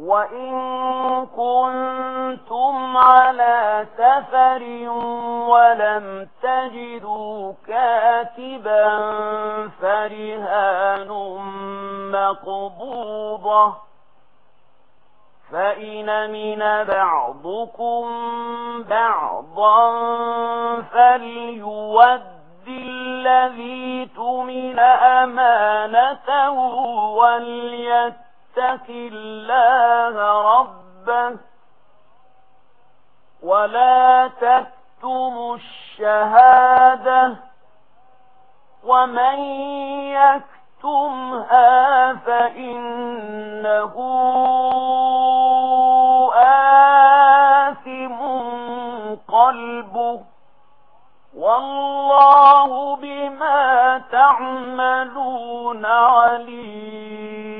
وَإِن كُنتُمْ عَلَى سَفَرٍ وَلَمْ تَجِدُوا كَاتِبًا فَرِهَانٌ مَّقْبُوضَةٌ فَإِنَّ مِنَ بَعْضِكُمْ بَعْضًا فَلْيُؤَدِّ الَّذِي تُمِنَ أَمَانَتَهُ وَلْيَتَّقِ يتق الله ربه ولا تكتم الشهادة ومن يكتمها فإنه آثم قلبه والله بما تعملون عليم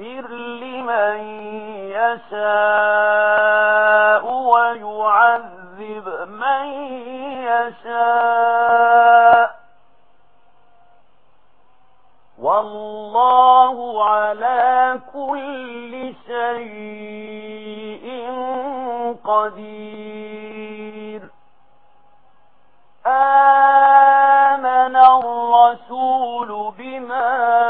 يغفر لمن يشاء ويعذب من يشاء والله على كل شيء قدير آمن الرسول بما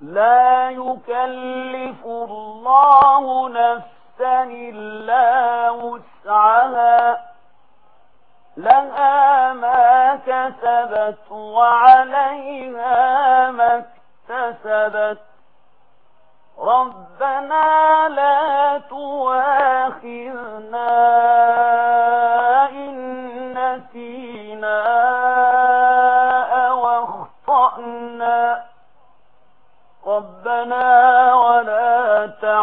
لا يكلف الله نفسا إلا وسعها. لها ما كسبت وعليها ما اكتسبت. ربنا لا تواخذنا إن نسينا أو أخطأنا.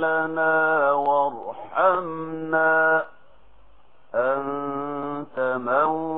لنا وارحمنا أنت مولانا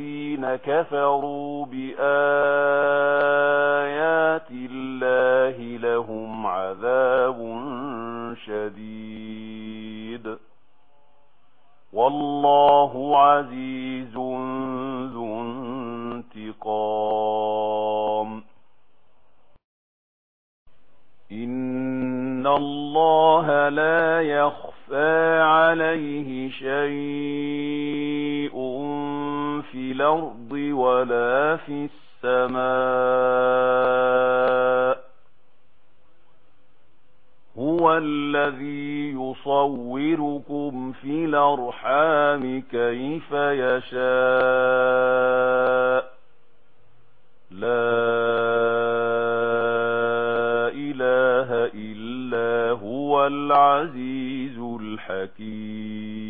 الذين كفروا بآيات الله لهم عذاب شديد. والله عزيز ذو انتقام. إن الله لا يخفى عليه شيء. في الأرض ولا في السماء هو الذي يصوركم في الأرحام كيف يشاء لا إله إلا هو العزيز الحكيم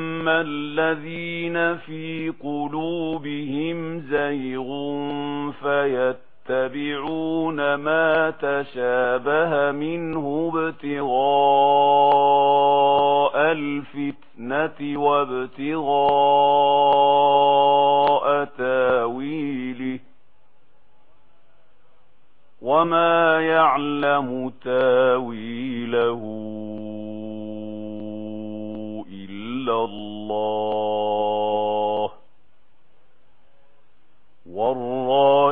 أَمَّا الَّذِينَ فِي قُلُوبِهِمْ زَيْغٌ فَيَتَّبِعُونَ مَا تَشَابَهَ مِنْهُ ابْتِغَاءَ الْفِتْنَةِ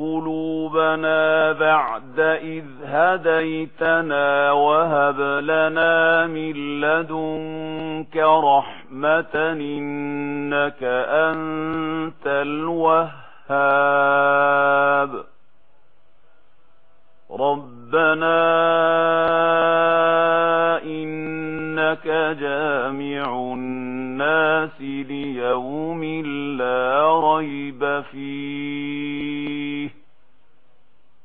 قلوبنا بعد إذ هديتنا وهب لنا من لدنك رحمة إنك أنت الوهاب. ربنا إنك جامع الناس ليوم لا ريب فيه.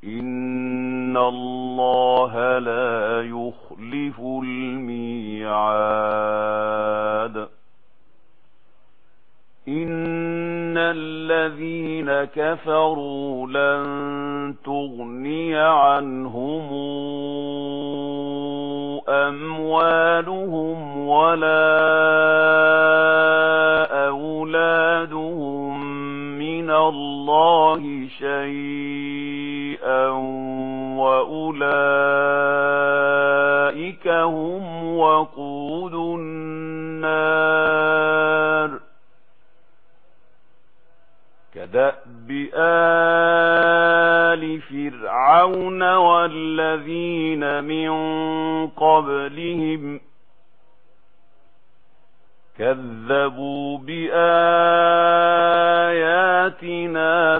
إن الله لا يخلف الميعاد. إن الذين كفروا لن تغني عنهم أموالهم ولا أولادهم من الله شيئا وأولئك هم وقود النار كدأب آل فِرْعَوْنَ وَالَّذِينَ مِنْ قَبْلِهِمْ كَذَّبُوا بِآيَاتِنَا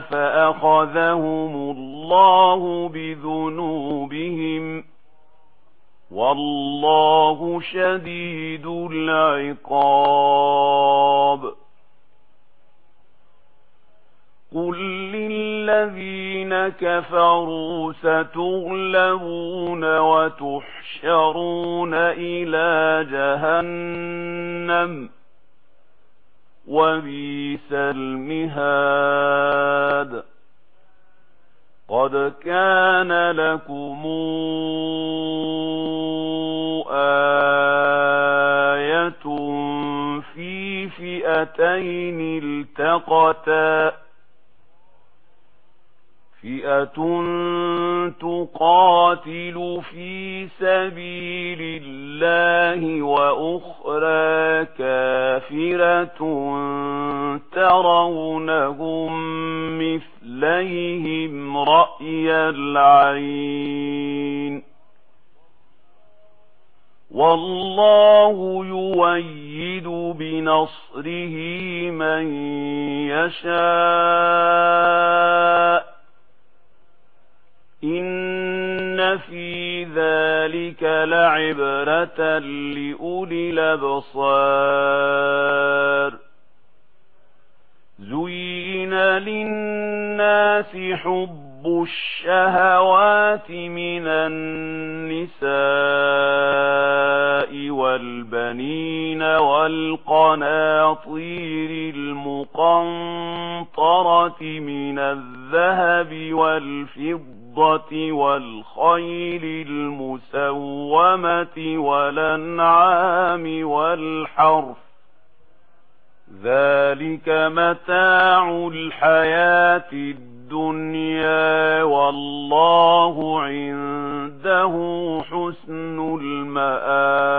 فَأَخَذَهُمُ اللَّهُ بِذُنُوبِهِمْ وَاللَّهُ شَدِيدُ الْعِقَابِ قُلْ لِلَّذِينَ الذين كفروا ستغلبون وتحشرون إلى جهنم وبيس المهاد. قد كان لكم آية في فئتين التقتا فئة تقاتل في سبيل الله وأخرى كافرة ترونهم مثليهم رأي العين والله يويد بنصره من يشاء إن في ذلك لعبرة لأولي لبصار زين للناس حب الشهوات من النساء والبنين والقناطير المقنطرة من الذهب والفضة وَالْخَيْلِ الْمُسَوَّمَةِ وَالْأَنْعَامِ وَالْحَرْثِ ذَلِكَ مَتَاعُ الْحَيَاةِ الدُّنْيَا وَاللَّهُ عِندَهُ حُسْنُ الْمَآبِ